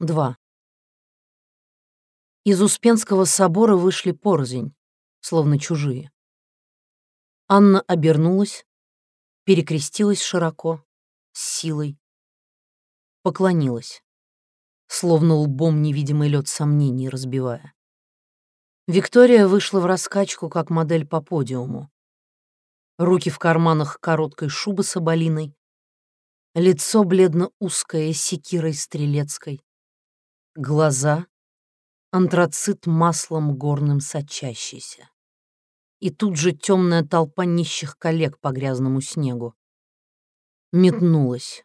2. Из Успенского собора вышли порознь, словно чужие. Анна обернулась, перекрестилась широко, с силой, поклонилась, словно лбом невидимый лед сомнений разбивая. Виктория вышла в раскачку, как модель по подиуму. Руки в карманах короткой шубы соболиной, лицо бледно-узкое, секирой стрелецкой, глаза — антрацит маслом горным сочащийся и тут же темная толпа нищих коллег по грязному снегу. Метнулась.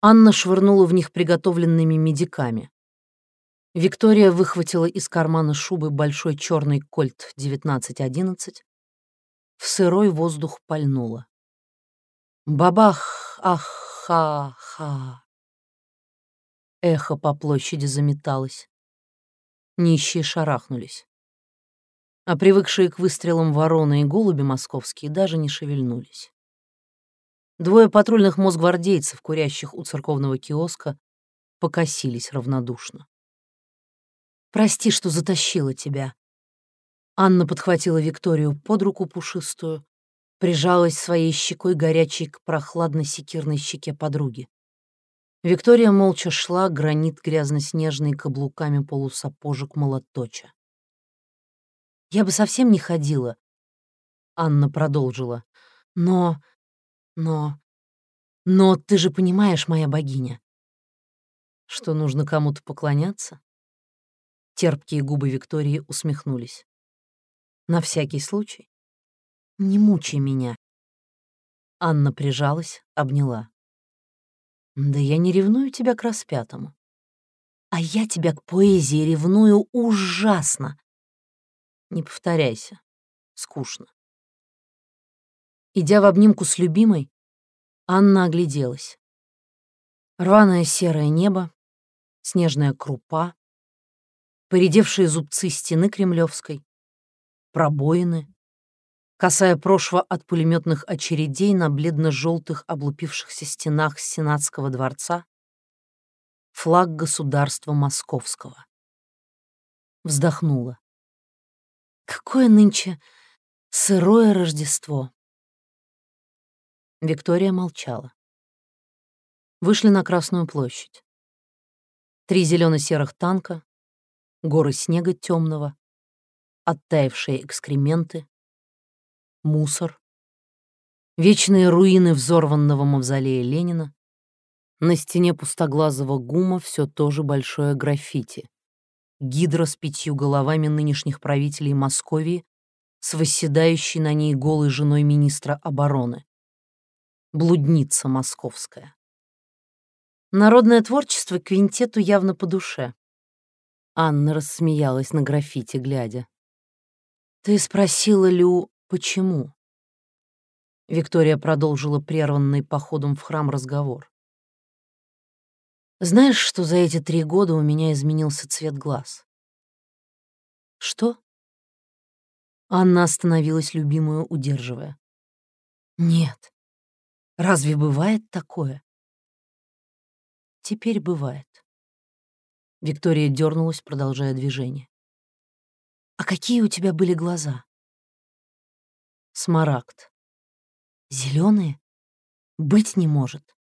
Анна швырнула в них приготовленными медиками. Виктория выхватила из кармана шубы большой черный кольт 1911. В сырой воздух пальнула. Бабах, ах, ха, ха. Эхо по площади заметалось. Нищие шарахнулись а привыкшие к выстрелам вороны и голуби московские даже не шевельнулись. Двое патрульных мосгвардейцев, курящих у церковного киоска, покосились равнодушно. «Прости, что затащила тебя». Анна подхватила Викторию под руку пушистую, прижалась своей щекой горячей к прохладно-секирной щеке подруги. Виктория молча шла, гранит грязно-снежный каблуками полусапожек молоточа. Я бы совсем не ходила. Анна продолжила. Но... но... Но ты же понимаешь, моя богиня, что нужно кому-то поклоняться? Терпкие губы Виктории усмехнулись. На всякий случай. Не мучай меня. Анна прижалась, обняла. Да я не ревную тебя к распятому. А я тебя к поэзии ревную ужасно. Не повторяйся. Скучно. Идя в обнимку с любимой, Анна огляделась. Рваное серое небо, снежная крупа, поредевшие зубцы стены Кремлевской, пробоины, касая прошва от пулеметных очередей на бледно-желтых облупившихся стенах Сенатского дворца, флаг государства Московского. Вздохнула. Какое нынче сырое Рождество. Виктория молчала. Вышли на Красную площадь. Три зелено-серых танка, горы снега темного, оттаившие экскременты, мусор, вечные руины взорванного мавзолея Ленина, на стене пустоглазого гума все то же большое граффити гидра с пятью головами нынешних правителей Московии с восседающей на ней голой женой министра обороны. Блудница московская. Народное творчество квинтету явно по душе. Анна рассмеялась на граффити, глядя. «Ты спросила, Лю, почему?» Виктория продолжила прерванный походом в храм разговор. Знаешь, что за эти три года у меня изменился цвет глаз? Что? Анна остановилась, любимую удерживая. Нет. Разве бывает такое? Теперь бывает. Виктория дернулась, продолжая движение. А какие у тебя были глаза? Смарагд. Зеленые? Быть не может.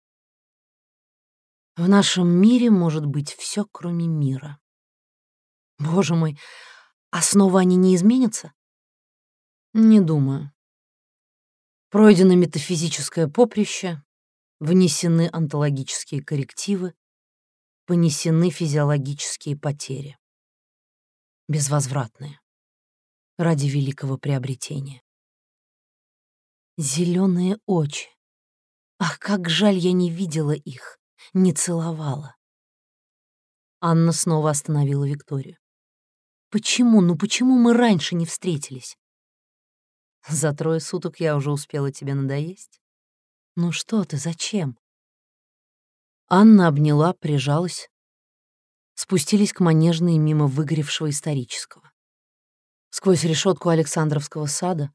В нашем мире может быть все, кроме мира. Боже мой, а снова они не изменятся? Не думаю. Пройдено метафизическое поприще, внесены онтологические коррективы, понесены физиологические потери. Безвозвратные. Ради великого приобретения. Зеленые очи. Ах, как жаль, я не видела их не целовала. Анна снова остановила Викторию. «Почему, ну почему мы раньше не встретились?» «За трое суток я уже успела тебе надоесть». «Ну что ты, зачем?» Анна обняла, прижалась. Спустились к манежной мимо выгоревшего исторического. Сквозь решетку Александровского сада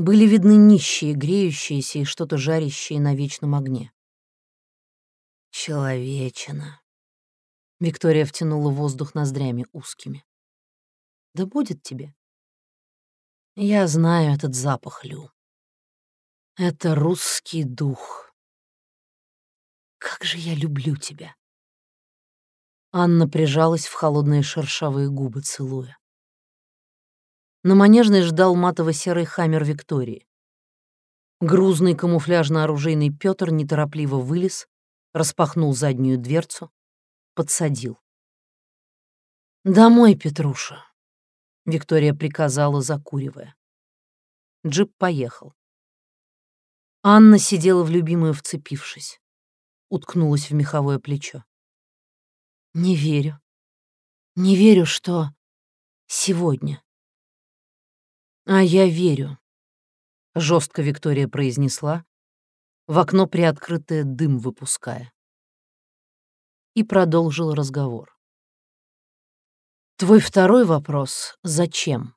были видны нищие, греющиеся и что-то жарящие на вечном огне. Человечина. Виктория втянула воздух ноздрями узкими. Да будет тебе. Я знаю этот запах, Лю. Это русский дух. Как же я люблю тебя. Анна прижалась в холодные шершавые губы, целуя. На манежной ждал матово-серый хаммер Виктории. Грузный камуфляжно-оружейный Пётр неторопливо вылез, распахнул заднюю дверцу, подсадил. «Домой, Петруша», — Виктория приказала, закуривая. Джип поехал. Анна сидела в любимую, вцепившись. Уткнулась в меховое плечо. «Не верю. Не верю, что сегодня». «А я верю», — жестко Виктория произнесла, в окно приоткрытое дым выпуская. И продолжил разговор. Твой второй вопрос — зачем?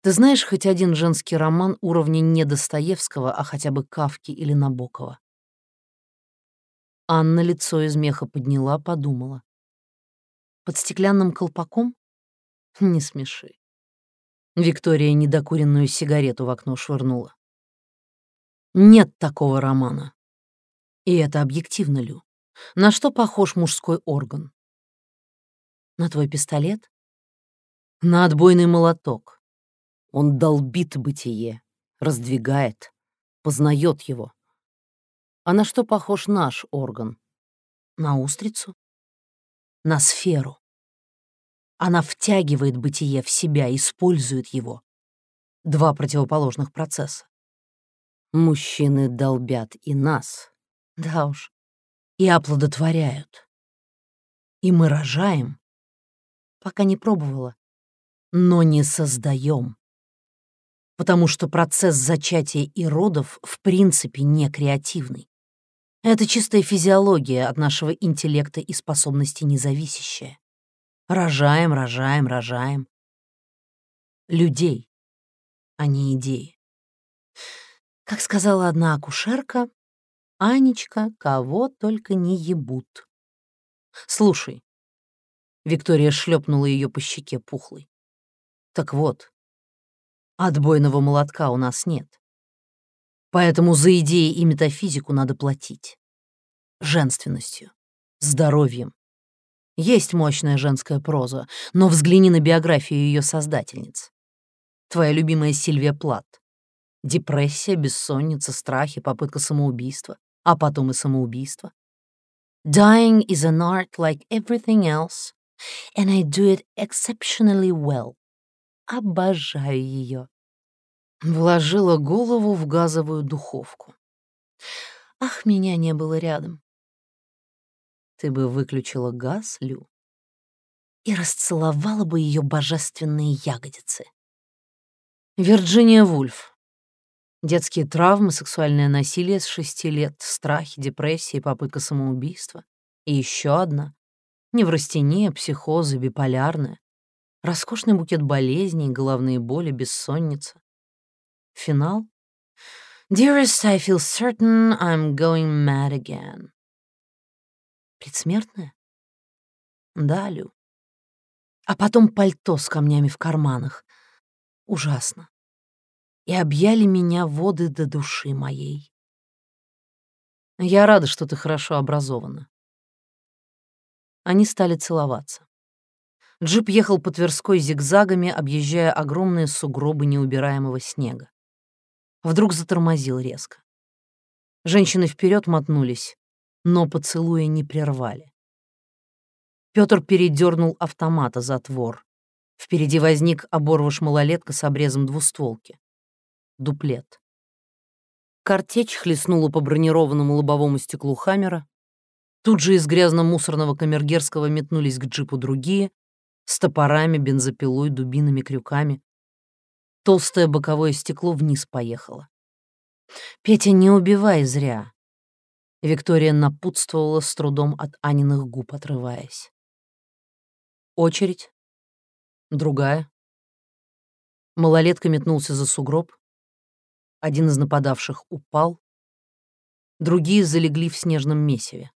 Ты знаешь хоть один женский роман уровня не Достоевского, а хотя бы Кавки или Набокова? Анна лицо из меха подняла, подумала. Под стеклянным колпаком? Не смеши. Виктория недокуренную сигарету в окно швырнула. Нет такого романа. И это объективно, Лю. На что похож мужской орган? На твой пистолет? На отбойный молоток. Он долбит бытие, раздвигает, познает его. А на что похож наш орган? На устрицу? На сферу. Она втягивает бытие в себя, использует его. Два противоположных процесса. Мужчины долбят и нас. Да уж. И оплодотворяют. И мы рожаем. Пока не пробовала. Но не создаем. Потому что процесс зачатия и родов в принципе не креативный. Это чистая физиология от нашего интеллекта и способности независящая. Рожаем, рожаем, рожаем. Людей, а не идеи. Как сказала одна акушерка, Анечка, кого только не ебут. Слушай. Виктория шлепнула ее по щеке пухлой. Так вот, отбойного молотка у нас нет. Поэтому за идеи и метафизику надо платить. Женственностью, здоровьем, есть мощная женская проза, но взгляни на биографию ее создательниц. Твоя любимая Сильвия Плат. Депрессия, бессонница, страхи, попытка самоубийства, а потом и самоубийство. Dying is an art like everything else, and I do it exceptionally well. Обожаю ее. Вложила голову в газовую духовку. Ах, меня не было рядом. Ты бы выключила газ, Лю, и расцеловала бы ее божественные ягодицы. Вирджиния Вульф. Детские травмы, сексуальное насилие с шести лет, страхи, депрессии, попытка самоубийства. И еще одна. Неврастения, психозы, биполярная. Роскошный букет болезней, головные боли, бессонница. Финал. Dearest, I feel certain I'm going mad again. Предсмертная? Да, Лю. А потом пальто с камнями в карманах. Ужасно. И объяли меня воды до души моей. Я рада, что ты хорошо образована. Они стали целоваться. Джип ехал по Тверской зигзагами, объезжая огромные сугробы неубираемого снега. Вдруг затормозил резко. Женщины вперед мотнулись но поцелуя не прервали. Пётр передернул автомата затвор. Впереди возник оборвыш малолетка с обрезом двустволки. Дуплет. Картечь хлестнула по бронированному лобовому стеклу Хаммера. Тут же из грязно-мусорного камергерского метнулись к джипу другие, с топорами, бензопилой, дубинами, крюками. Толстое боковое стекло вниз поехало. «Петя, не убивай зря. Виктория напутствовала с трудом от Аниных губ, отрываясь. Очередь. Другая. Малолетка метнулся за сугроб. Один из нападавших упал. Другие залегли в снежном месиве.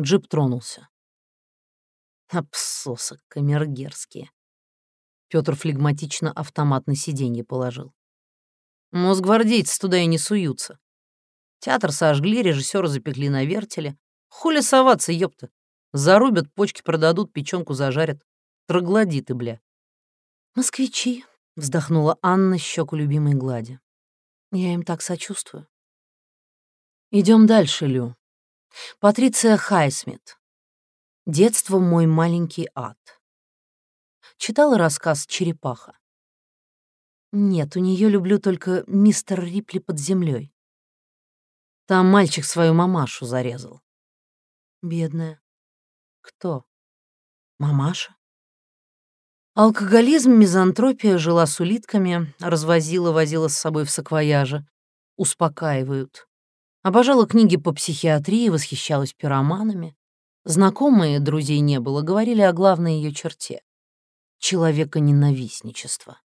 Джип тронулся. Абсосы камергерские. Пётр флегматично автомат на сиденье положил. Мосгвардейцы туда и не суются. Театр сожгли, режиссера запекли на вертеле. Хули соваться, ёпта. Зарубят, почки продадут, печенку зажарят. Троглодиты, бля. «Москвичи», — вздохнула Анна щеку любимой глади. «Я им так сочувствую». Идем дальше, Лю. Патриция Хайсмит. «Детство — мой маленький ад». Читала рассказ «Черепаха». Нет, у нее люблю только мистер Рипли под землей. Там мальчик свою мамашу зарезал. Бедная. Кто? Мамаша? Алкоголизм, мизантропия, жила с улитками, развозила, возила с собой в саквояже. Успокаивают. Обожала книги по психиатрии, восхищалась пироманами. Знакомые, друзей не было, говорили о главной ее черте — человека-ненавистничество.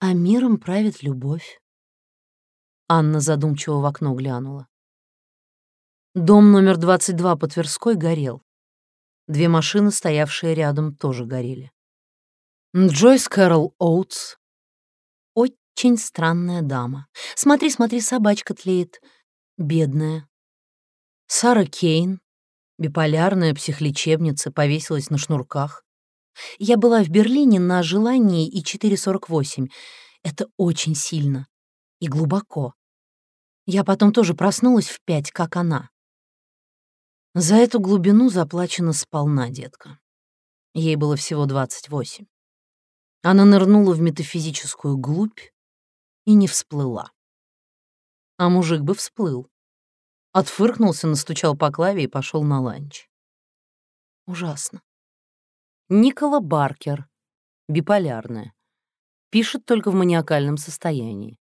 А миром правит любовь. Анна задумчиво в окно глянула. Дом номер 22 по Тверской горел. Две машины, стоявшие рядом, тоже горели. Джойс Кэрол Оутс. Очень странная дама. Смотри, смотри, собачка тлеет. Бедная. Сара Кейн, биполярная психлечебница, повесилась на шнурках. Я была в Берлине на желании и 4.48. Это очень сильно и глубоко. Я потом тоже проснулась в пять, как она. За эту глубину заплачено сполна, детка. Ей было всего 28. Она нырнула в метафизическую глубь и не всплыла. А мужик бы всплыл. Отфыркнулся, настучал по клаве и пошел на ланч. Ужасно. Никола Баркер, биполярная. Пишет только в маниакальном состоянии.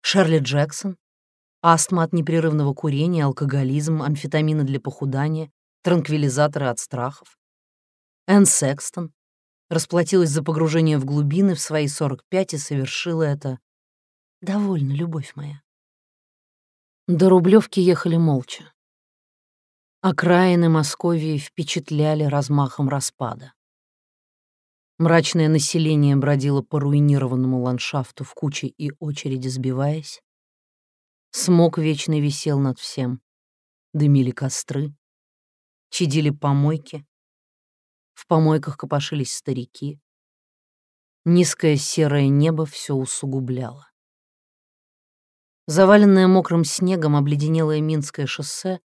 Шерли Джексон, астма от непрерывного курения, алкоголизм, амфетамины для похудания, транквилизаторы от страхов. Энн Секстон расплатилась за погружение в глубины в свои 45 и совершила это. Довольно, любовь моя. До Рублевки ехали молча. Окраины Московии впечатляли размахом распада. Мрачное население бродило по руинированному ландшафту в куче и очереди сбиваясь. Смог вечный висел над всем. Дымили костры, чадили помойки. В помойках копошились старики. Низкое серое небо все усугубляло. Заваленное мокрым снегом обледенелое Минское шоссе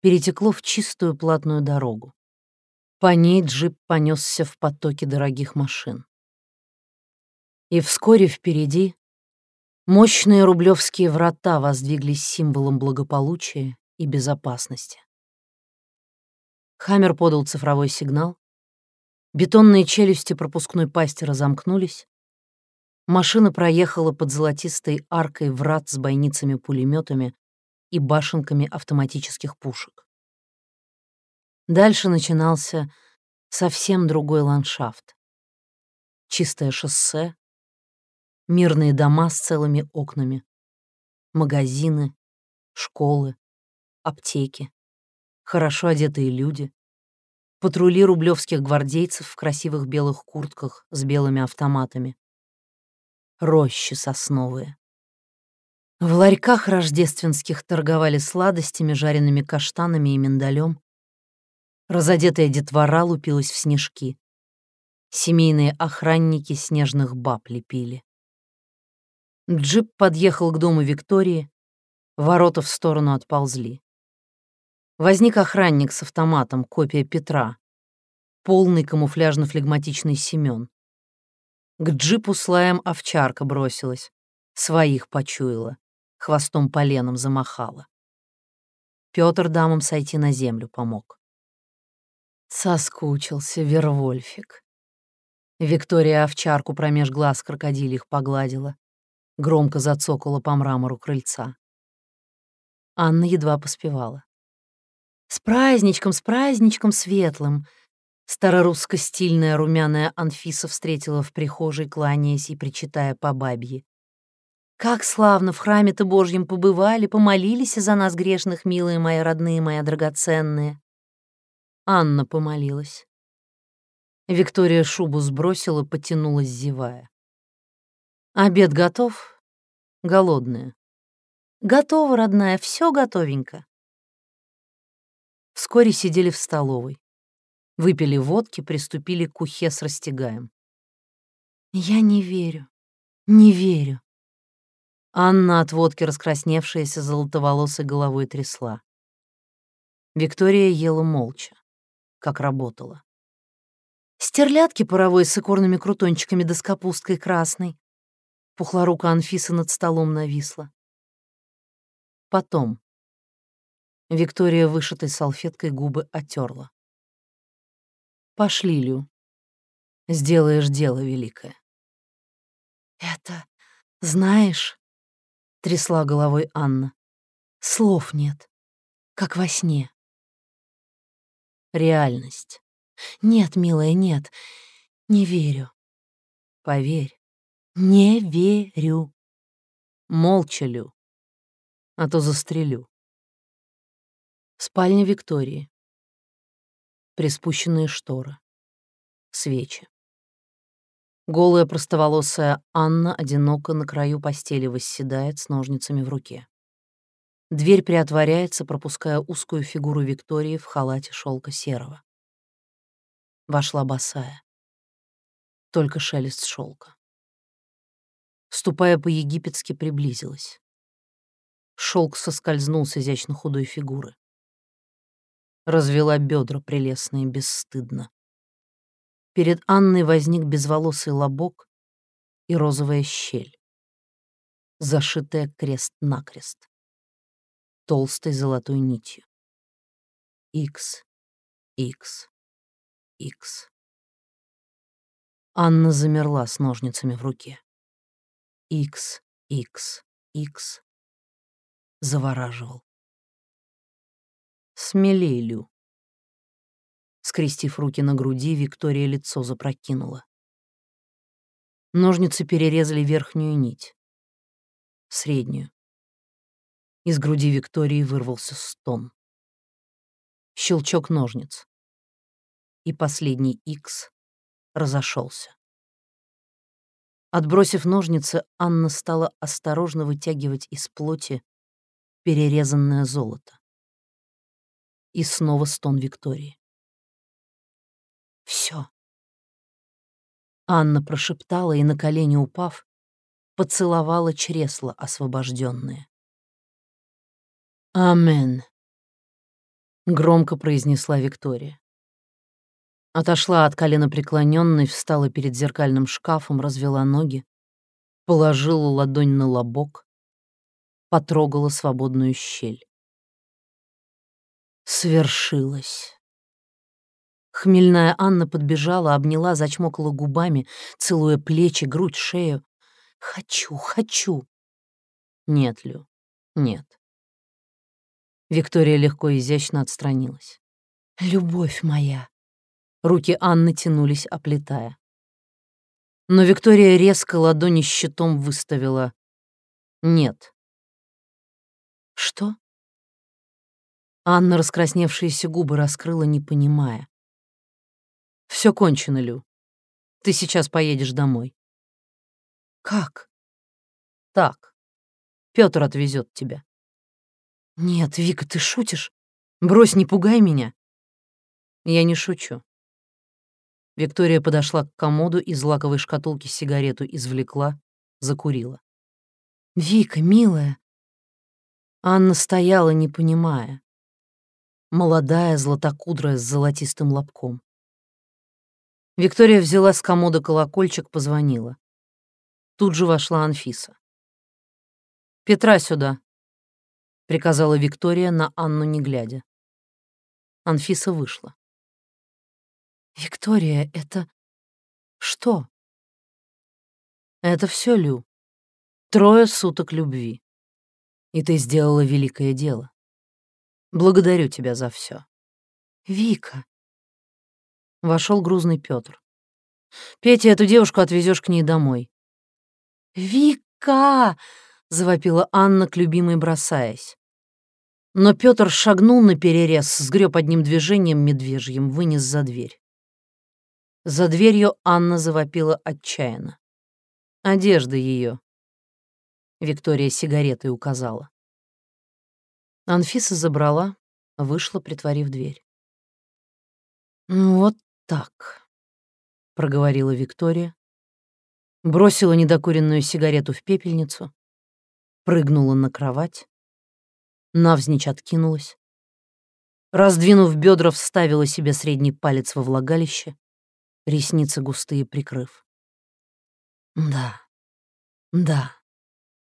перетекло в чистую платную дорогу. По ней джип понесся в потоке дорогих машин. И вскоре впереди мощные рублевские врата воздвиглись символом благополучия и безопасности. Хаммер подал цифровой сигнал. Бетонные челюсти пропускной пасти разомкнулись. Машина проехала под золотистой аркой врат с бойницами-пулеметами и башенками автоматических пушек. Дальше начинался совсем другой ландшафт. Чистое шоссе, мирные дома с целыми окнами, магазины, школы, аптеки, хорошо одетые люди, патрули рублевских гвардейцев в красивых белых куртках с белыми автоматами, рощи сосновые. В ларьках рождественских торговали сладостями, жареными каштанами и миндалем, Разодетая детвора лупилась в снежки. Семейные охранники снежных баб лепили. Джип подъехал к дому Виктории, ворота в сторону отползли. Возник охранник с автоматом, копия Петра, полный камуфляжно-флегматичный Семён. К джипу с лаем овчарка бросилась, своих почуяла, хвостом поленом замахала. Пётр дамам сойти на землю помог. Соскучился Вервольфик. Виктория овчарку промеж глаз крокодилих погладила, громко зацокала по мрамору крыльца. Анна едва поспевала. «С праздничком, с праздничком светлым!» Старорусско-стильная румяная Анфиса встретила в прихожей, кланяясь и причитая по бабье. «Как славно в храме-то Божьем побывали, помолились за нас грешных, милые мои родные, мои драгоценные!» Анна помолилась. Виктория шубу сбросила, потянулась, зевая. «Обед готов? Голодная». «Готово, родная, все готовенько». Вскоре сидели в столовой. Выпили водки, приступили к ухе с растягаем. «Я не верю, не верю». Анна от водки раскрасневшаяся золотоволосой головой трясла. Виктория ела молча, как работала. Стерлядки паровой с икорными крутончиками да с капусткой красной. Пухлорука Анфиса над столом нависла. Потом. Виктория вышитой салфеткой губы отерла. «Пошли, Лю. Сделаешь дело великое». «Это, знаешь...» — трясла головой Анна. «Слов нет, как во сне». Реальность. «Нет, милая, нет, не верю». «Поверь, не верю». Молча, Лю, а то застрелю. Спальня Виктории. Приспущенные шторы. Свечи. Голая простоволосая Анна одиноко на краю постели восседает с ножницами в руке. Дверь приотворяется, пропуская узкую фигуру Виктории в халате шелка серого. Вошла босая. Только шелест шелка. Ступая по-египетски, приблизилась. Шелк соскользнул с изящно худой фигуры развела бедра прелестные бесстыдно. Перед Анной возник безволосый лобок и розовая щель, зашитая крест-накрест, толстой золотой нитью. Икс, Икс, Икс. Анна замерла с ножницами в руке. Икс, Икс, Икс. Завораживал. Смелей, Лю. Скрестив руки на груди, Виктория лицо запрокинула. Ножницы перерезали верхнюю нить. Среднюю. Из груди Виктории вырвался стон. Щелчок ножниц. И последний икс разошелся. Отбросив ножницы, Анна стала осторожно вытягивать из плоти перерезанное золото. И снова стон Виктории. Все. Анна прошептала и, на колени упав, поцеловала чресла освобожденные. «Амен», — громко произнесла Виктория. Отошла от колена преклоненной, встала перед зеркальным шкафом, развела ноги, положила ладонь на лобок, потрогала свободную щель свершилось. Хмельная Анна подбежала, обняла, зачмокала губами, целуя плечи, грудь, шею. «Хочу, хочу!» «Нет, Лю, нет». Виктория легко и изящно отстранилась. «Любовь моя!» Руки Анны тянулись, оплетая. Но Виктория резко ладони щитом выставила. «Нет». «Что?» Анна раскрасневшиеся губы раскрыла, не понимая. Все кончено, Лю. Ты сейчас поедешь домой. Как? Так. Петр отвезет тебя. Нет, Вика, ты шутишь? Брось, не пугай меня. Я не шучу. Виктория подошла к комоду, из лаковой шкатулки сигарету извлекла, закурила. «Вика, милая!» Анна стояла, не понимая молодая, златокудрая, с золотистым лобком. Виктория взяла с комода колокольчик, позвонила. Тут же вошла Анфиса. «Петра сюда», — приказала Виктория на Анну не глядя. Анфиса вышла. «Виктория, это... что?» «Это все, Лю. Трое суток любви. И ты сделала великое дело. Благодарю тебя за все. Вика. Вошел грузный Петр. Петя, эту девушку отвезешь к ней домой. Вика! завопила Анна к любимой, бросаясь. Но Петр шагнул на перерез, сгреб одним движением медвежьим, вынес за дверь. За дверью Анна завопила отчаянно. Одежда ее. Виктория сигаретой указала. Анфиса забрала, вышла, притворив дверь. «Вот так», — проговорила Виктория, бросила недокуренную сигарету в пепельницу, прыгнула на кровать, навзничь откинулась, раздвинув бедра, вставила себе средний палец во влагалище, ресницы густые прикрыв. Да, да,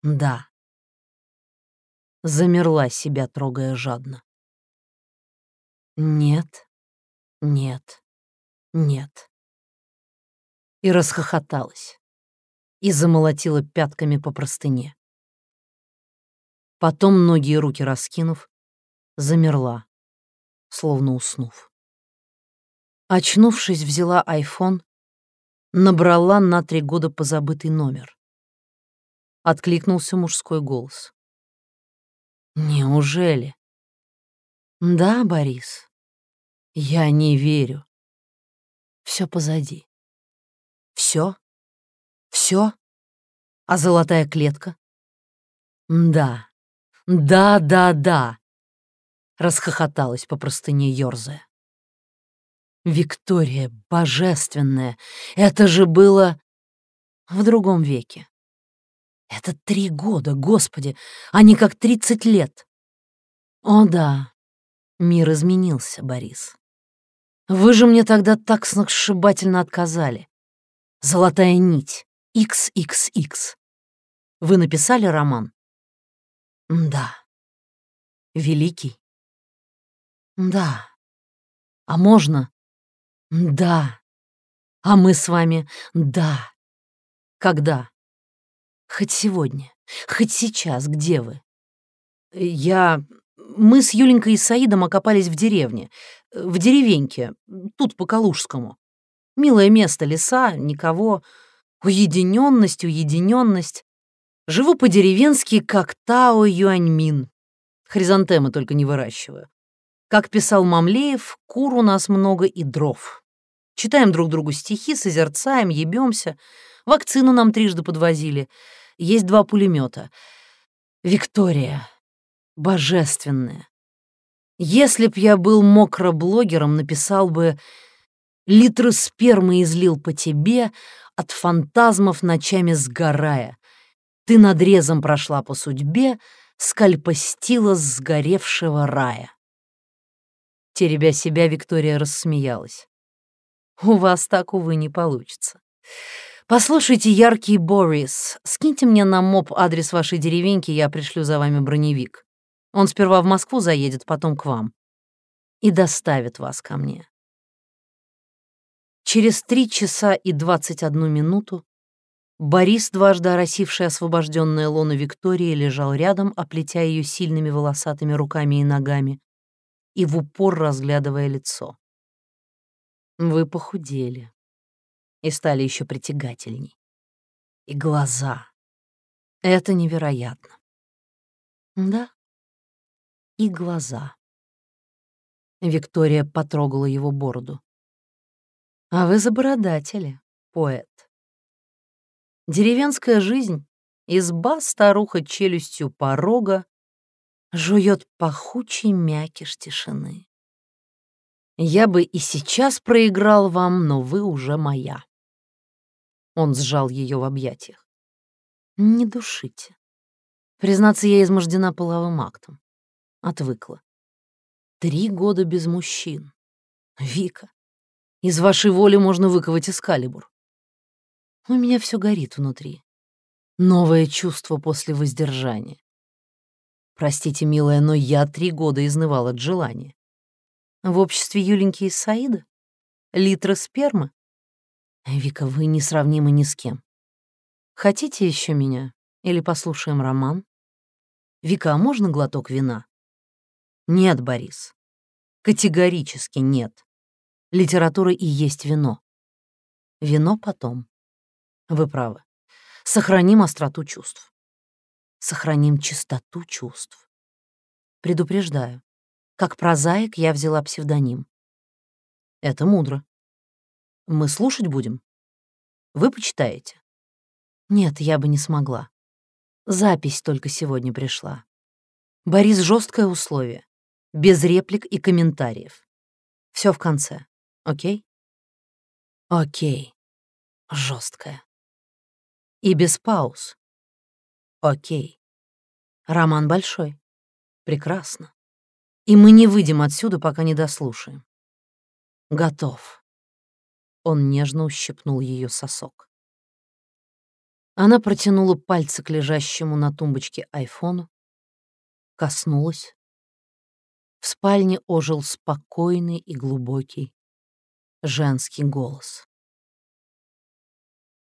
да. Замерла себя, трогая жадно. Нет, нет, нет. И расхохоталась, и замолотила пятками по простыне. Потом ноги и руки раскинув, замерла, словно уснув. Очнувшись, взяла айфон, набрала на три года позабытый номер. Откликнулся мужской голос. «Неужели?» «Да, Борис, я не верю. Все позади. Все? Все? А золотая клетка? Да, да, да, да!» Расхохоталась по простыне ёрзая. Виктория, божественная, это же было в другом веке. Это три года, господи, а не как тридцать лет. О да, мир изменился, Борис. Вы же мне тогда так сногсшибательно отказали. Золотая нить, XXX. Вы написали роман? Да. Великий? Да. А можно да. А мы с вами да. Когда? Хоть сегодня, хоть сейчас, где вы? Я... Мы с Юленькой и Саидом окопались в деревне, в деревеньке, тут по Калужскому. Милое место, леса, никого. Уединенность, уединенность. Живу по-деревенски, как Тао Юаньмин. Хризантемы только не выращиваю. Как писал Мамлеев, кур у нас много и дров. Читаем друг другу стихи, созерцаем, ебемся. Вакцину нам трижды подвозили. Есть два пулемета. Виктория. Божественная. Если б я был мокроблогером, написал бы «Литры спермы излил по тебе, от фантазмов ночами сгорая. Ты надрезом прошла по судьбе, скальпостила сгоревшего рая». Теребя себя, Виктория рассмеялась. «У вас так, увы, не получится. Послушайте, яркий Борис, скиньте мне на моб адрес вашей деревеньки, я пришлю за вами броневик. Он сперва в Москву заедет, потом к вам. И доставит вас ко мне». Через три часа и двадцать одну минуту Борис, дважды оросивший освобожденное лоно Виктории, лежал рядом, оплетя ее сильными волосатыми руками и ногами, и в упор разглядывая лицо. Вы похудели и стали еще притягательней. И глаза. Это невероятно. Да, и глаза. Виктория потрогала его бороду. А вы забородатели, поэт. Деревенская жизнь, изба старуха челюстью порога, жует пахучий мякиш тишины. Я бы и сейчас проиграл вам, но вы уже моя. Он сжал ее в объятиях. Не душите. Признаться, я измождена половым актом. Отвыкла. Три года без мужчин. Вика, из вашей воли можно выковать эскалибур. У меня все горит внутри. Новое чувство после воздержания. Простите, милая, но я три года изнывал от желания. В обществе Юленьки и Саида? Литра спермы? Вика, вы несравнимы ни с кем. Хотите еще меня? Или послушаем роман? Вика, а можно глоток вина? Нет, Борис. Категорически нет. Литература и есть вино. Вино потом. Вы правы. Сохраним остроту чувств сохраним чистоту чувств. Предупреждаю. Как прозаик я взяла псевдоним. Это мудро. Мы слушать будем? Вы почитаете? Нет, я бы не смогла. Запись только сегодня пришла. Борис, жесткое условие. Без реплик и комментариев. Все в конце. Окей? Окей. Жесткое. И без пауз. Окей. Роман большой. Прекрасно. И мы не выйдем отсюда, пока не дослушаем. Готов. Он нежно ущипнул ее сосок. Она протянула пальцы к лежащему на тумбочке айфону, коснулась. В спальне ожил спокойный и глубокий женский голос.